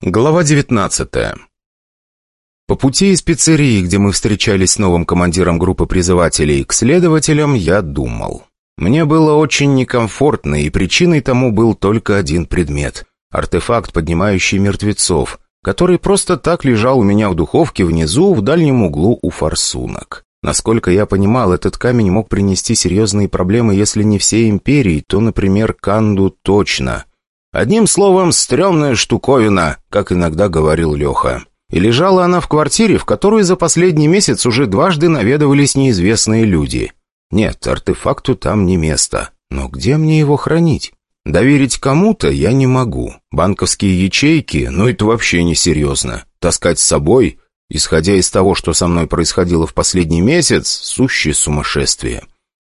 Глава 19 По пути из пиццерии, где мы встречались с новым командиром группы призывателей, к следователям я думал. Мне было очень некомфортно, и причиной тому был только один предмет – артефакт, поднимающий мертвецов, который просто так лежал у меня в духовке внизу, в дальнем углу у форсунок. Насколько я понимал, этот камень мог принести серьезные проблемы, если не всей империи, то, например, Канду точно – Одним словом, стрёмная штуковина, как иногда говорил Леха. И лежала она в квартире, в которую за последний месяц уже дважды наведывались неизвестные люди. Нет, артефакту там не место. Но где мне его хранить? Доверить кому-то я не могу. Банковские ячейки, ну это вообще несерьезно. Таскать с собой, исходя из того, что со мной происходило в последний месяц, сущее сумасшествие.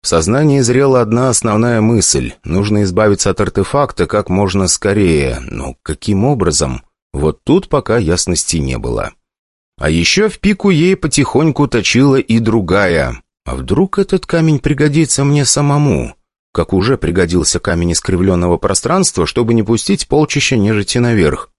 В сознании зрела одна основная мысль. Нужно избавиться от артефакта как можно скорее. Но каким образом? Вот тут пока ясности не было. А еще в пику ей потихоньку точила и другая. А вдруг этот камень пригодится мне самому? Как уже пригодился камень искривленного пространства, чтобы не пустить полчища нежити наверх.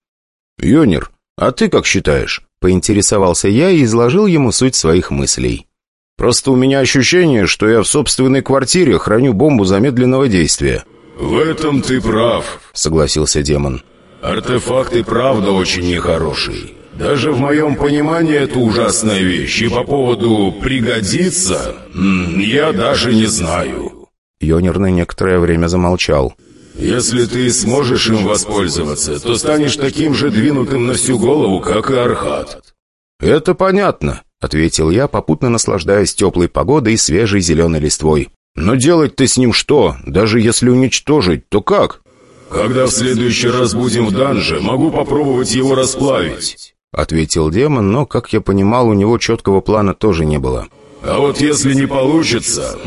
«Йонер, а ты как считаешь?» Поинтересовался я и изложил ему суть своих мыслей. Просто у меня ощущение, что я в собственной квартире храню бомбу замедленного действия». «В этом ты прав», — согласился демон. «Артефакт и правда очень нехороший. Даже в моем понимании это ужасная вещь, и по поводу «пригодится» я даже не знаю». Йонер на некоторое время замолчал. «Если ты сможешь им воспользоваться, то станешь таким же двинутым на всю голову, как и Архат». «Это понятно», ответил я, попутно наслаждаясь теплой погодой и свежей зеленой листвой. «Но делать-то с ним что? Даже если уничтожить, то как?» «Когда в следующий раз будем в данже, могу попробовать его расплавить», — ответил демон, но, как я понимал, у него четкого плана тоже не было. «А вот если не получится,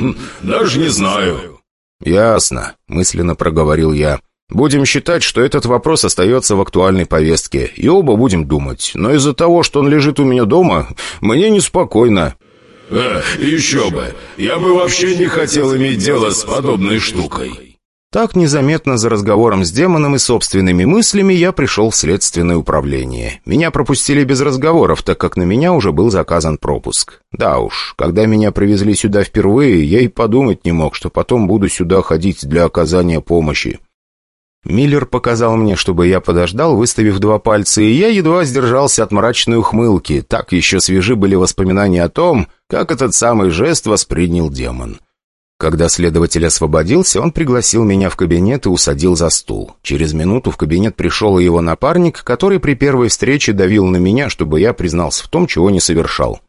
даже не знаю». «Ясно», — мысленно проговорил я. Будем считать, что этот вопрос остается в актуальной повестке, и оба будем думать. Но из-за того, что он лежит у меня дома, мне неспокойно». «Э, еще бы! Я бы вообще не хотел иметь дело с подобной штукой». Так незаметно за разговором с демоном и собственными мыслями я пришел в следственное управление. Меня пропустили без разговоров, так как на меня уже был заказан пропуск. Да уж, когда меня привезли сюда впервые, я и подумать не мог, что потом буду сюда ходить для оказания помощи. Миллер показал мне, чтобы я подождал, выставив два пальца, и я едва сдержался от мрачной ухмылки. Так еще свежи были воспоминания о том, как этот самый жест воспринял демон. Когда следователь освободился, он пригласил меня в кабинет и усадил за стул. Через минуту в кабинет пришел и его напарник, который при первой встрече давил на меня, чтобы я признался в том, чего не совершал.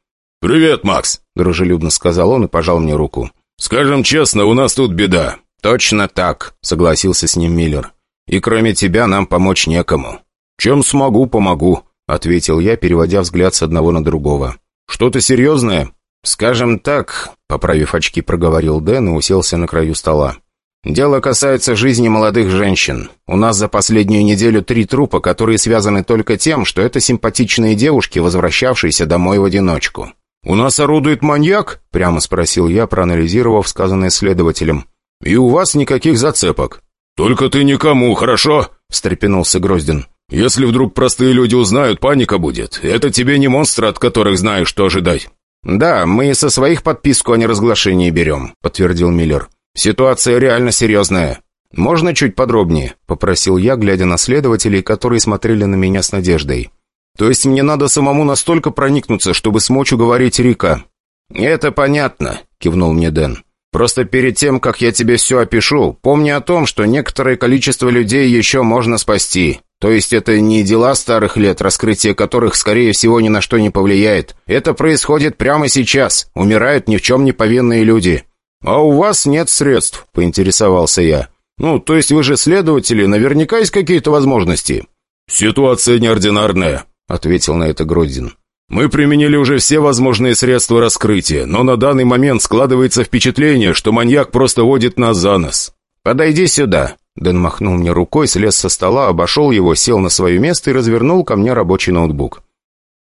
«Привет, Макс!» – дружелюбно сказал он и пожал мне руку. «Скажем честно, у нас тут беда». «Точно так», — согласился с ним Миллер. И кроме тебя нам помочь некому». «Чем смогу, помогу», — ответил я, переводя взгляд с одного на другого. «Что-то серьезное?» «Скажем так», — поправив очки, проговорил Дэн и уселся на краю стола. «Дело касается жизни молодых женщин. У нас за последнюю неделю три трупа, которые связаны только тем, что это симпатичные девушки, возвращавшиеся домой в одиночку». «У нас орудует маньяк?» — прямо спросил я, проанализировав сказанное следователем. «И у вас никаких зацепок?» «Только ты никому, хорошо?» — встрепенулся Гроздин. «Если вдруг простые люди узнают, паника будет. Это тебе не монстры, от которых знаешь, что ожидать». «Да, мы со своих подписку о неразглашении берем», — подтвердил Миллер. «Ситуация реально серьезная». «Можно чуть подробнее?» — попросил я, глядя на следователей, которые смотрели на меня с надеждой. «То есть мне надо самому настолько проникнуться, чтобы смочь уговорить Рика?» «Это понятно», — кивнул мне Дэн. Просто перед тем, как я тебе все опишу, помни о том, что некоторое количество людей еще можно спасти. То есть это не дела старых лет, раскрытие которых, скорее всего, ни на что не повлияет. Это происходит прямо сейчас. Умирают ни в чем не повинные люди. «А у вас нет средств», — поинтересовался я. «Ну, то есть вы же следователи, наверняка есть какие-то возможности». «Ситуация неординарная», — ответил на это Гродин. Мы применили уже все возможные средства раскрытия, но на данный момент складывается впечатление, что маньяк просто водит нас за нос. «Подойди сюда». Дэн махнул мне рукой, слез со стола, обошел его, сел на свое место и развернул ко мне рабочий ноутбук.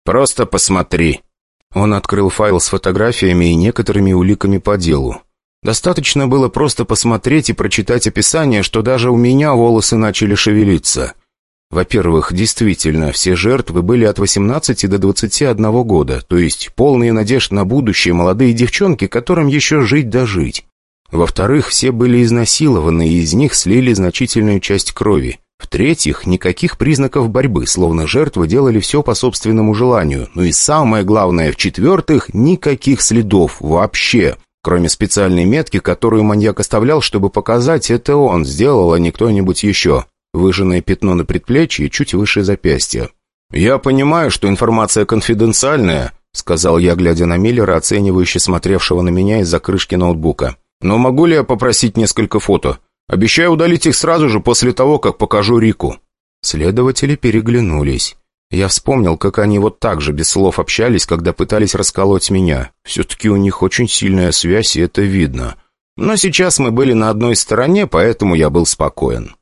«Просто посмотри». Он открыл файл с фотографиями и некоторыми уликами по делу. Достаточно было просто посмотреть и прочитать описание, что даже у меня волосы начали шевелиться. Во-первых, действительно, все жертвы были от 18 до 21 года, то есть полные надежд на будущее молодые девчонки, которым еще жить да жить. Во-вторых, все были изнасилованы, и из них слили значительную часть крови. В-третьих, никаких признаков борьбы, словно жертвы делали все по собственному желанию. Ну и самое главное, в-четвертых, никаких следов вообще. Кроме специальной метки, которую маньяк оставлял, чтобы показать, это он сделал, а не кто-нибудь еще. Выжженное пятно на предплечье чуть выше запястья. «Я понимаю, что информация конфиденциальная», сказал я, глядя на Миллера, оценивающе смотревшего на меня из-за крышки ноутбука. «Но могу ли я попросить несколько фото? Обещаю удалить их сразу же после того, как покажу Рику». Следователи переглянулись. Я вспомнил, как они вот так же без слов общались, когда пытались расколоть меня. Все-таки у них очень сильная связь, и это видно. Но сейчас мы были на одной стороне, поэтому я был спокоен.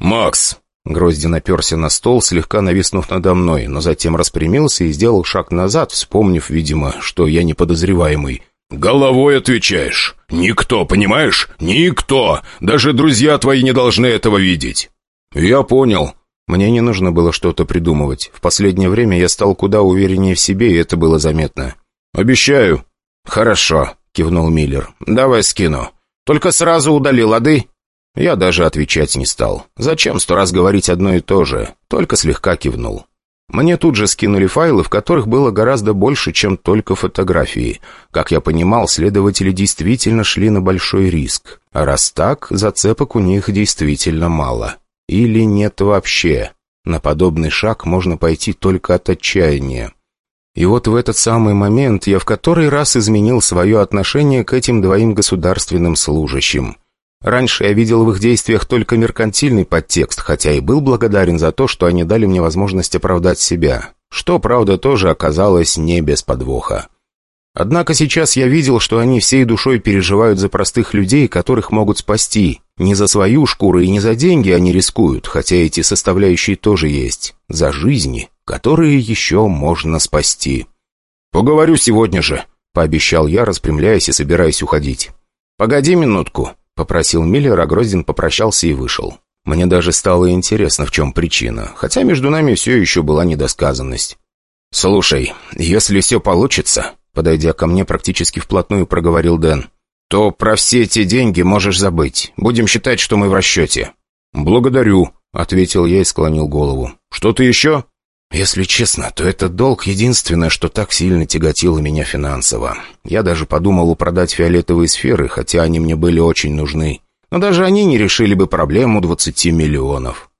«Макс!» Гроздин оперся на стол, слегка нависнув надо мной, но затем распрямился и сделал шаг назад, вспомнив, видимо, что я неподозреваемый. «Головой отвечаешь. Никто, понимаешь? Никто! Даже друзья твои не должны этого видеть!» «Я понял», мне не нужно было что-то придумывать. В последнее время я стал куда увереннее в себе, и это было заметно. «Обещаю». «Хорошо», — кивнул Миллер. «Давай скину. Только сразу удали лады». Я даже отвечать не стал. Зачем сто раз говорить одно и то же? Только слегка кивнул. Мне тут же скинули файлы, в которых было гораздо больше, чем только фотографии. Как я понимал, следователи действительно шли на большой риск. А раз так, зацепок у них действительно мало. Или нет вообще. На подобный шаг можно пойти только от отчаяния. И вот в этот самый момент я в который раз изменил свое отношение к этим двоим государственным служащим. Раньше я видел в их действиях только меркантильный подтекст, хотя и был благодарен за то, что они дали мне возможность оправдать себя. Что, правда, тоже оказалось не без подвоха. Однако сейчас я видел, что они всей душой переживают за простых людей, которых могут спасти. Не за свою шкуру и не за деньги они рискуют, хотя эти составляющие тоже есть. За жизни, которые еще можно спасти. «Поговорю сегодня же», — пообещал я, распрямляясь и собираясь уходить. «Погоди минутку», — попросил Миллер, а Гроздин попрощался и вышел. Мне даже стало интересно, в чем причина, хотя между нами все еще была недосказанность. «Слушай, если все получится, Подойдя ко мне, практически вплотную проговорил Дэн. «То про все эти деньги можешь забыть. Будем считать, что мы в расчете». «Благодарю», — ответил я и склонил голову. «Что-то еще?» «Если честно, то этот долг единственное, что так сильно тяготило меня финансово. Я даже подумал продать фиолетовые сферы, хотя они мне были очень нужны. Но даже они не решили бы проблему двадцати миллионов».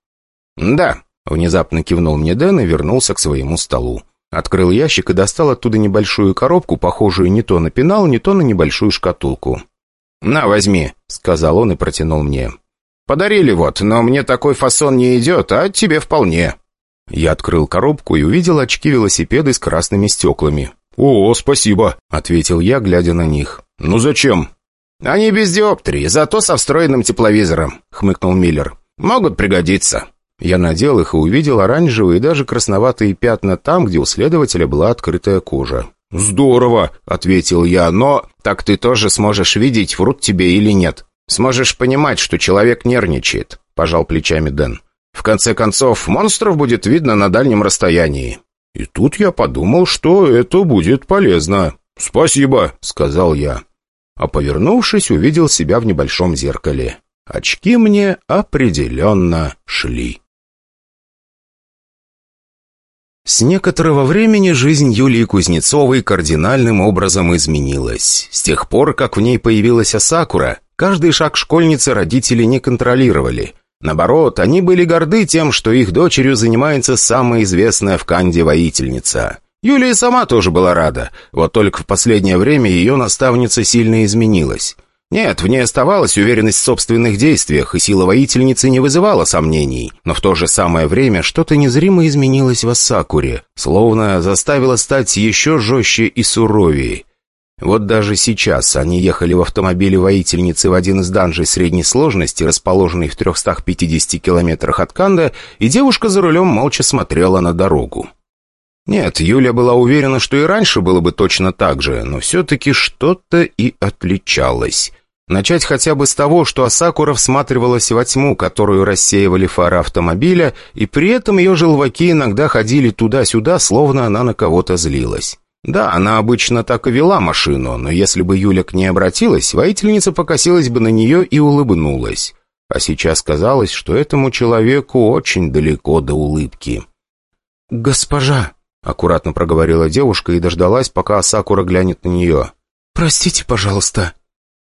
«Да», — внезапно кивнул мне Дэн и вернулся к своему столу. Открыл ящик и достал оттуда небольшую коробку, похожую не то на пенал, не то на небольшую шкатулку. «На, возьми», — сказал он и протянул мне. «Подарили вот, но мне такой фасон не идет, а тебе вполне». Я открыл коробку и увидел очки-велосипеды с красными стеклами. «О, спасибо», — ответил я, глядя на них. «Ну зачем?» «Они без диоптрии, зато со встроенным тепловизором», — хмыкнул Миллер. «Могут пригодиться». Я надел их и увидел оранжевые и даже красноватые пятна там, где у следователя была открытая кожа. «Здорово!» — ответил я, но... «Так ты тоже сможешь видеть, врут тебе или нет. Сможешь понимать, что человек нервничает», — пожал плечами Дэн. «В конце концов, монстров будет видно на дальнем расстоянии». И тут я подумал, что это будет полезно. «Спасибо», — сказал я. А повернувшись, увидел себя в небольшом зеркале. Очки мне определенно шли. С некоторого времени жизнь Юлии Кузнецовой кардинальным образом изменилась. С тех пор, как в ней появилась Асакура, каждый шаг школьницы родители не контролировали. Наоборот, они были горды тем, что их дочерью занимается самая известная в Канде воительница. Юлия сама тоже была рада, вот только в последнее время ее наставница сильно изменилась. Нет, в ней оставалась уверенность в собственных действиях, и сила воительницы не вызывала сомнений. Но в то же самое время что-то незримо изменилось в Асакуре, словно заставило стать еще жестче и суровее. Вот даже сейчас они ехали в автомобиле воительницы в один из данжей средней сложности, расположенный в 350 километрах от Канда, и девушка за рулем молча смотрела на дорогу. Нет, Юля была уверена, что и раньше было бы точно так же, но все-таки что-то и отличалось. Начать хотя бы с того, что Асакура всматривалась во тьму, которую рассеивали фары автомобиля, и при этом ее желваки иногда ходили туда-сюда, словно она на кого-то злилась. Да, она обычно так и вела машину, но если бы Юля к ней обратилась, воительница покосилась бы на нее и улыбнулась. А сейчас казалось, что этому человеку очень далеко до улыбки. «Госпожа», — аккуратно проговорила девушка и дождалась, пока Асакура глянет на нее. «Простите, пожалуйста».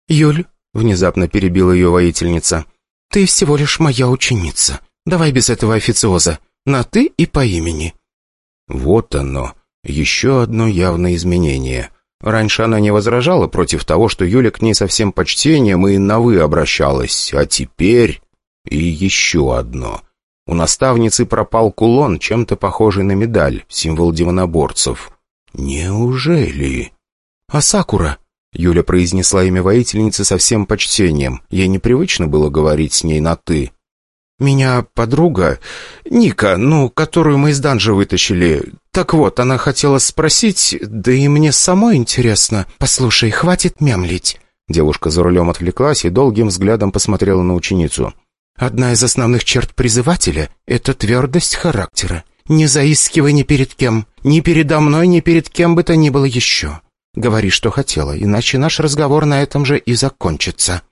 «Юль», — внезапно перебила ее воительница, — «ты всего лишь моя ученица. Давай без этого официоза. На «ты» и по имени». Вот оно. Еще одно явное изменение. Раньше она не возражала против того, что Юля к ней со всем почтением и на «вы» обращалась, а теперь... И еще одно. У наставницы пропал кулон, чем-то похожий на медаль, символ демоноборцев. Неужели? «А Сакура?» Юля произнесла имя воительницы со всем почтением. Ей непривычно было говорить с ней на «ты». «Меня подруга, Ника, ну, которую мы из данжа вытащили. Так вот, она хотела спросить, да и мне самой интересно. Послушай, хватит мямлить». Девушка за рулем отвлеклась и долгим взглядом посмотрела на ученицу. «Одна из основных черт призывателя — это твердость характера. Не заискивай ни перед кем, ни передо мной, ни перед кем бы то ни было еще. Говори, что хотела, иначе наш разговор на этом же и закончится».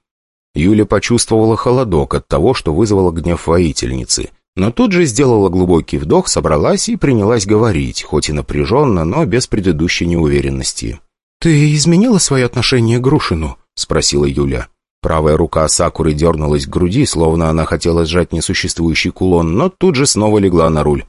Юля почувствовала холодок от того, что вызвало гнев воительницы. Но тут же сделала глубокий вдох, собралась и принялась говорить, хоть и напряженно, но без предыдущей неуверенности. «Ты изменила свое отношение к Грушину?» — спросила Юля. Правая рука Сакуры дернулась к груди, словно она хотела сжать несуществующий кулон, но тут же снова легла на руль.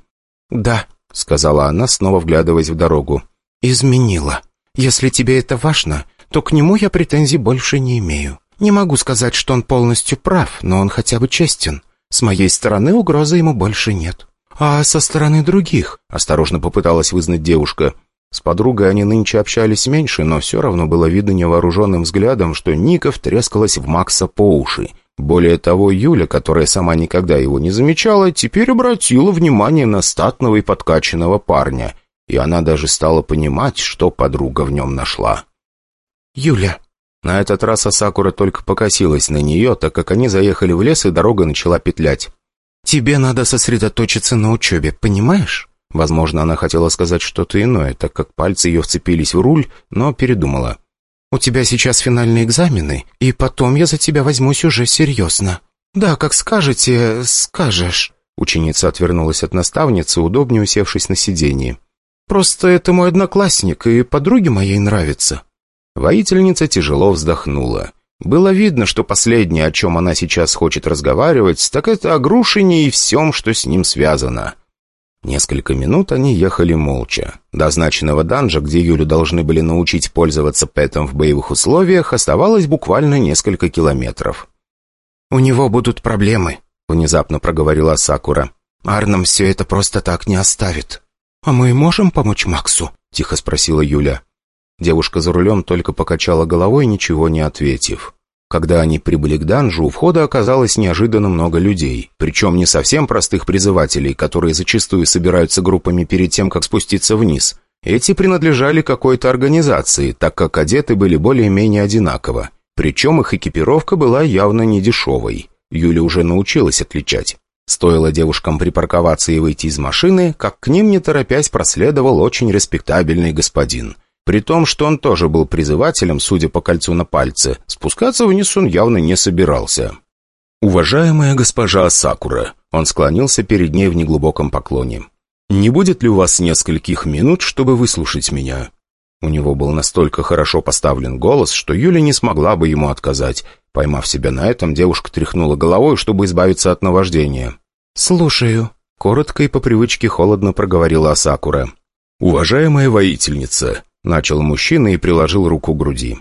«Да», — сказала она, снова вглядываясь в дорогу. «Изменила. Если тебе это важно, то к нему я претензий больше не имею. Не могу сказать, что он полностью прав, но он хотя бы честен. С моей стороны угрозы ему больше нет. А со стороны других?» — осторожно попыталась вызнать девушка. С подругой они нынче общались меньше, но все равно было видно невооруженным взглядом, что Ника втрескалась в Макса по уши. Более того, Юля, которая сама никогда его не замечала, теперь обратила внимание на статного и подкачанного парня. И она даже стала понимать, что подруга в нем нашла. «Юля, на этот раз Асакура только покосилась на нее, так как они заехали в лес, и дорога начала петлять. «Тебе надо сосредоточиться на учебе, понимаешь?» Возможно, она хотела сказать что-то иное, так как пальцы ее вцепились в руль, но передумала. «У тебя сейчас финальные экзамены, и потом я за тебя возьмусь уже серьезно». «Да, как скажете, скажешь». Ученица отвернулась от наставницы, удобнее усевшись на сиденье. «Просто это мой одноклассник, и подруге моей нравится». Воительница тяжело вздохнула. Было видно, что последнее, о чем она сейчас хочет разговаривать, так это о Грушине и всем, что с ним связано. Несколько минут они ехали молча. До значенного данжа, где Юлю должны были научить пользоваться пэтом в боевых условиях, оставалось буквально несколько километров. «У него будут проблемы», — внезапно проговорила Сакура. «Арнам все это просто так не оставит». «А мы можем помочь Максу?» — тихо спросила Юля. Девушка за рулем только покачала головой, ничего не ответив. Когда они прибыли к данжу, у входа оказалось неожиданно много людей. Причем не совсем простых призывателей, которые зачастую собираются группами перед тем, как спуститься вниз. Эти принадлежали какой-то организации, так как одеты были более-менее одинаково. Причем их экипировка была явно не дешевой. Юля уже научилась отличать. Стоило девушкам припарковаться и выйти из машины, как к ним, не торопясь, проследовал очень респектабельный господин – при том, что он тоже был призывателем, судя по кольцу на пальце, спускаться вниз он явно не собирался. «Уважаемая госпожа Сакура», он склонился перед ней в неглубоком поклоне. «Не будет ли у вас нескольких минут, чтобы выслушать меня?» У него был настолько хорошо поставлен голос, что Юля не смогла бы ему отказать. Поймав себя на этом, девушка тряхнула головой, чтобы избавиться от наваждения. «Слушаю», — коротко и по привычке холодно проговорила Асакура. «Уважаемая воительница, Начал мужчина и приложил руку к груди.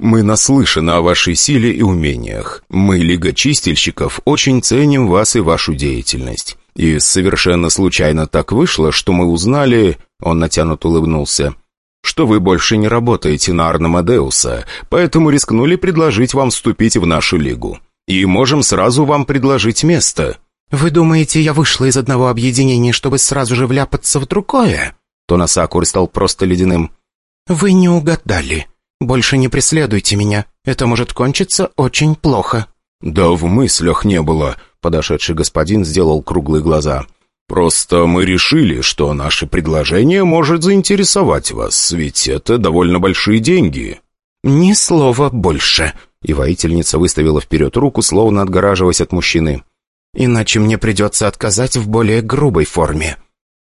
«Мы наслышаны о вашей силе и умениях. Мы, Лига Чистильщиков, очень ценим вас и вашу деятельность. И совершенно случайно так вышло, что мы узнали...» Он натянут улыбнулся. «Что вы больше не работаете на Арнамадеуса, поэтому рискнули предложить вам вступить в нашу Лигу. И можем сразу вам предложить место». «Вы думаете, я вышла из одного объединения, чтобы сразу же вляпаться в другое?» Тон Асакуры стал просто ледяным. «Вы не угадали. Больше не преследуйте меня. Это может кончиться очень плохо». «Да в мыслях не было», — подошедший господин сделал круглые глаза. «Просто мы решили, что наше предложение может заинтересовать вас, ведь это довольно большие деньги». «Ни слова больше», — и воительница выставила вперед руку, словно отгораживаясь от мужчины. «Иначе мне придется отказать в более грубой форме».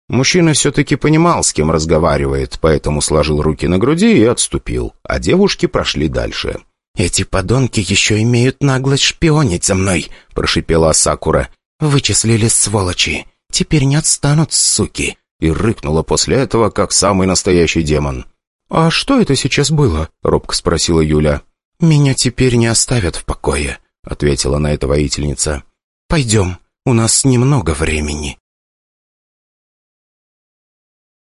Мужчина все-таки понимал, с кем разговаривает, поэтому сложил руки на груди и отступил, а девушки прошли дальше. «Эти подонки еще имеют наглость шпионить за мной», — прошипела Сакура. «Вычислили сволочи. Теперь не отстанут, суки». И рыкнула после этого, как самый настоящий демон. «А что это сейчас было?» — робко спросила Юля. «Меня теперь не оставят в покое», — ответила на это воительница. «Пойдем, у нас немного времени».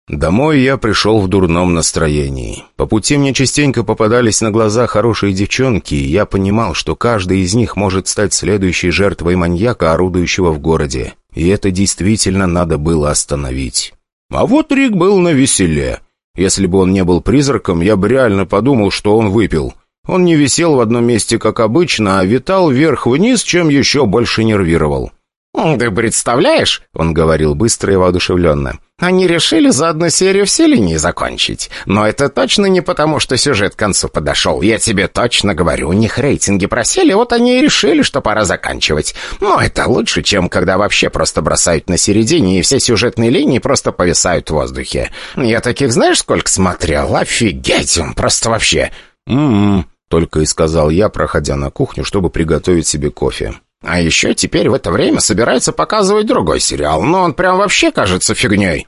Домой я пришел в дурном настроении. По пути мне частенько попадались на глаза хорошие девчонки, и я понимал, что каждый из них может стать следующей жертвой маньяка, орудующего в городе. И это действительно надо было остановить. А вот Рик был на веселе. Если бы он не был призраком, я бы реально подумал, что он выпил. Он не висел в одном месте, как обычно, а витал вверх-вниз, чем еще больше нервировал. «Ты представляешь?» — он говорил быстро и воодушевленно. «Они решили за одну серию все линии закончить. Но это точно не потому, что сюжет к концу подошел. Я тебе точно говорю, у них рейтинги просели, вот они и решили, что пора заканчивать. Но это лучше, чем когда вообще просто бросают на середине, и все сюжетные линии просто повисают в воздухе. Я таких знаешь, сколько смотрел? Офигеть, просто вообще!» «М-м-м», только и сказал я, проходя на кухню, чтобы приготовить себе кофе. А еще теперь в это время собирается показывать другой сериал, но он прям вообще кажется фигней.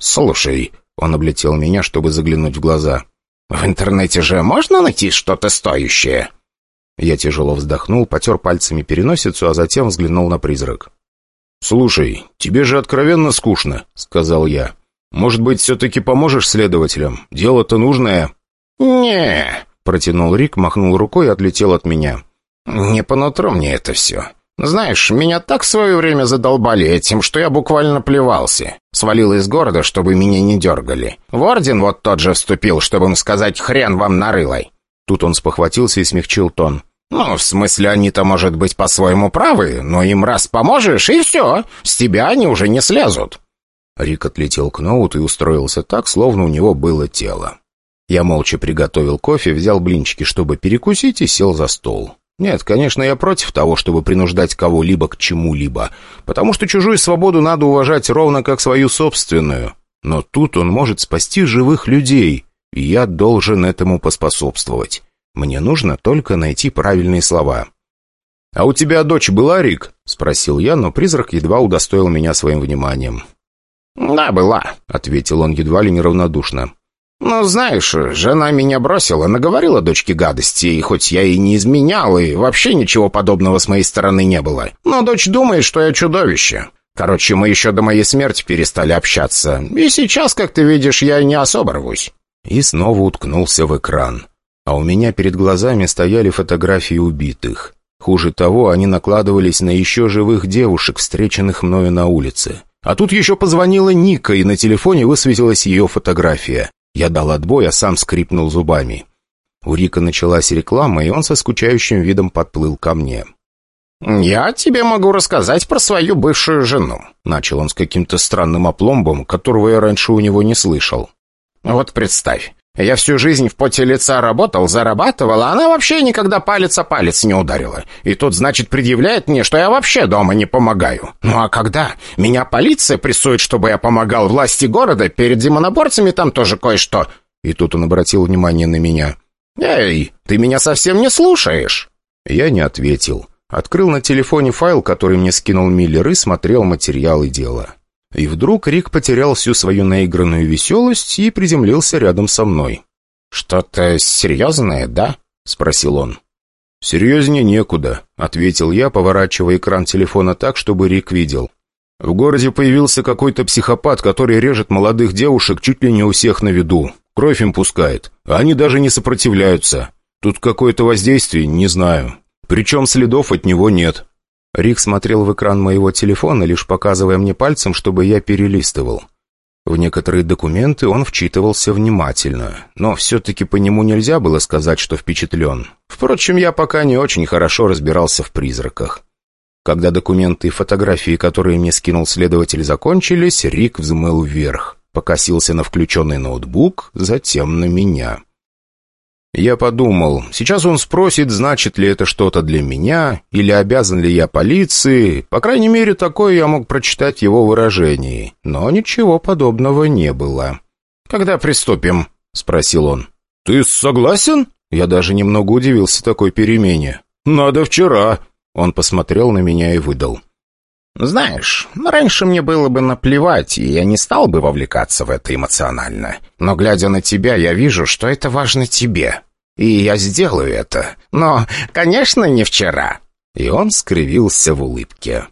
Слушай, он облетел меня, чтобы заглянуть в глаза. В интернете же можно найти что-то стоящее? Я тяжело вздохнул, потер пальцами переносицу, а затем взглянул на призрак. «Слушай, тебе же откровенно скучно», — сказал я. «Может быть, все-таки поможешь следователям? Дело-то нужное». «Не», — протянул Рик, махнул рукой и отлетел от меня. «Не по нутру мне это все. Знаешь, меня так в свое время задолбали этим, что я буквально плевался. Свалил из города, чтобы меня не дергали. В орден вот тот же вступил, чтобы им сказать «хрен вам нарылой». Тут он спохватился и смягчил тон. «Ну, в смысле, они-то, может быть, по-своему правы, но им раз поможешь, и все, с тебя они уже не слезут». Рик отлетел к ноуту и устроился так, словно у него было тело. Я молча приготовил кофе, взял блинчики, чтобы перекусить, и сел за стол. Нет, конечно, я против того, чтобы принуждать кого-либо к чему-либо, потому что чужую свободу надо уважать ровно как свою собственную. Но тут он может спасти живых людей, и я должен этому поспособствовать. Мне нужно только найти правильные слова. «А у тебя дочь была, Рик?» — спросил я, но призрак едва удостоил меня своим вниманием. «Да, была», — ответил он едва ли неравнодушно. «Ну, знаешь, жена меня бросила, наговорила дочке гадости, и хоть я и не изменял, и вообще ничего подобного с моей стороны не было. Но дочь думает, что я чудовище. Короче, мы еще до моей смерти перестали общаться, и сейчас, как ты видишь, я не особо рвусь». И снова уткнулся в экран. А у меня перед глазами стояли фотографии убитых. Хуже того, они накладывались на еще живых девушек, встреченных мною на улице. А тут еще позвонила Ника, и на телефоне высветилась ее фотография. Я дал отбой, а сам скрипнул зубами. У Рика началась реклама, и он со скучающим видом подплыл ко мне. «Я тебе могу рассказать про свою бывшую жену», — начал он с каким-то странным опломбом, которого я раньше у него не слышал. «Вот представь, я всю жизнь в поте лица работал, зарабатывал, а она вообще никогда палец о палец не ударила. И тут, значит, предъявляет мне, что я вообще дома не помогаю. Ну а когда меня полиция прессует, чтобы я помогал власти города, перед демоноборцами там тоже кое-что. И тут он обратил внимание на меня. «Эй, ты меня совсем не слушаешь!» Я не ответил. Открыл на телефоне файл, который мне скинул Миллер, и смотрел материалы дела. И вдруг Рик потерял всю свою наигранную веселость и приземлился рядом со мной. «Что-то серьезное, да?» — спросил он. «Серьезнее некуда», — ответил я, поворачивая экран телефона так, чтобы Рик видел. «В городе появился какой-то психопат, который режет молодых девушек чуть ли не у всех на виду. Кровь им пускает, а они даже не сопротивляются. Тут какое-то воздействие, не знаю. Причем следов от него нет. Рик смотрел в экран моего телефона, лишь показывая мне пальцем, чтобы я перелистывал. В некоторые документы он вчитывался внимательно, но все-таки по нему нельзя было сказать, что впечатлен. Впрочем, я пока не очень хорошо разбирался в призраках. Когда документы и фотографии, которые мне скинул следователь, закончились, Рик взмыл вверх, покосился на включенный ноутбук, затем на меня. Я подумал, сейчас он спросит, значит ли это что-то для меня, или обязан ли я полиции. По крайней мере, такое я мог прочитать его выражении. Но ничего подобного не было. «Когда приступим?» — спросил он. «Ты согласен?» Я даже немного удивился такой перемене. «Надо вчера». Он посмотрел на меня и выдал. «Знаешь, раньше мне было бы наплевать, и я не стал бы вовлекаться в это эмоционально. Но, глядя на тебя, я вижу, что это важно тебе. И я сделаю это. Но, конечно, не вчера». И он скривился в улыбке.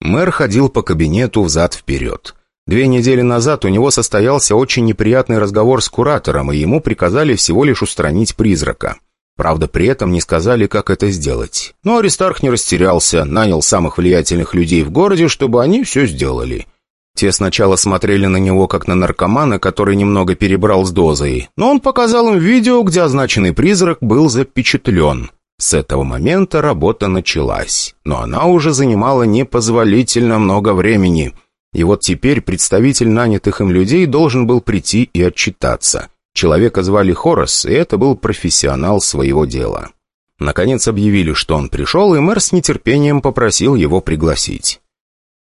Мэр ходил по кабинету взад-вперед. Две недели назад у него состоялся очень неприятный разговор с куратором, и ему приказали всего лишь устранить призрака. Правда, при этом не сказали, как это сделать. Но Аристарх не растерялся, нанял самых влиятельных людей в городе, чтобы они все сделали. Те сначала смотрели на него, как на наркомана, который немного перебрал с дозой, но он показал им видео, где означенный призрак был запечатлен. С этого момента работа началась, но она уже занимала непозволительно много времени. И вот теперь представитель нанятых им людей должен был прийти и отчитаться. Человека звали Хорос, и это был профессионал своего дела. Наконец объявили, что он пришел, и мэр с нетерпением попросил его пригласить.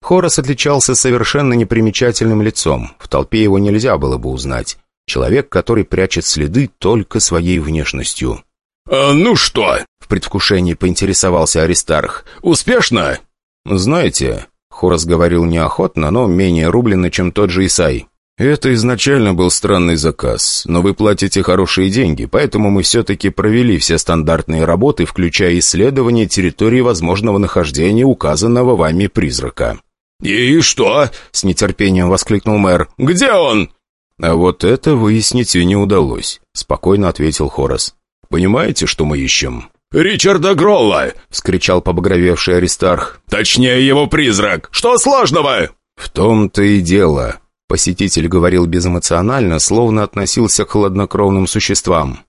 Хорос отличался совершенно непримечательным лицом. В толпе его нельзя было бы узнать. Человек, который прячет следы только своей внешностью. «А, «Ну что?» — в предвкушении поинтересовался Аристарх. «Успешно?» «Знаете...» — Хорос говорил неохотно, но менее рублено, чем тот же Исай. «Это изначально был странный заказ, но вы платите хорошие деньги, поэтому мы все-таки провели все стандартные работы, включая исследование территории возможного нахождения указанного вами призрака». «И что?» — с нетерпением воскликнул мэр. «Где он?» «А вот это выяснить и не удалось», — спокойно ответил Хорас. «Понимаете, что мы ищем?» «Ричарда Гролла!» — вскричал побагровевший Аристарх. «Точнее, его призрак! Что сложного?» «В том-то и дело», Посетитель говорил безэмоционально, словно относился к хладнокровным существам.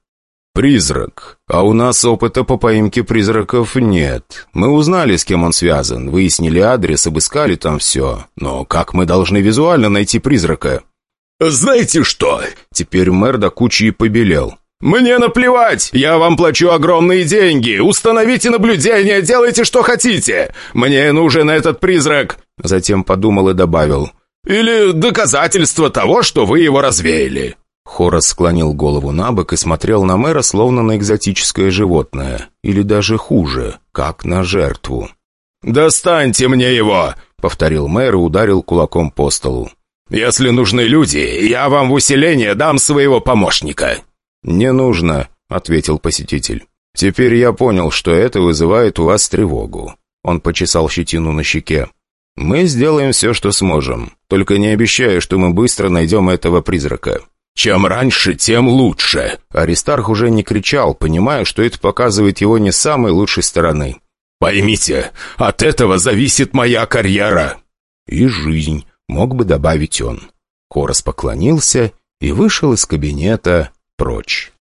«Призрак. А у нас опыта по поимке призраков нет. Мы узнали, с кем он связан, выяснили адрес, обыскали там все. Но как мы должны визуально найти призрака?» «Знаете что?» Теперь мэр до кучи и побелел. «Мне наплевать! Я вам плачу огромные деньги! Установите наблюдение, делайте, что хотите! Мне нужен этот призрак!» Затем подумал и добавил. Или доказательство того, что вы его развеяли?» Хорас склонил голову на бок и смотрел на мэра, словно на экзотическое животное. Или даже хуже, как на жертву. «Достаньте мне его!» — повторил мэр и ударил кулаком по столу. «Если нужны люди, я вам в усиление дам своего помощника». «Не нужно», — ответил посетитель. «Теперь я понял, что это вызывает у вас тревогу». Он почесал щетину на щеке. «Мы сделаем все, что сможем. Только не обещаю, что мы быстро найдем этого призрака». «Чем раньше, тем лучше!» Аристарх уже не кричал, понимая, что это показывает его не самой лучшей стороны. «Поймите, от этого зависит моя карьера!» «И жизнь», — мог бы добавить он. Хорос поклонился и вышел из кабинета прочь.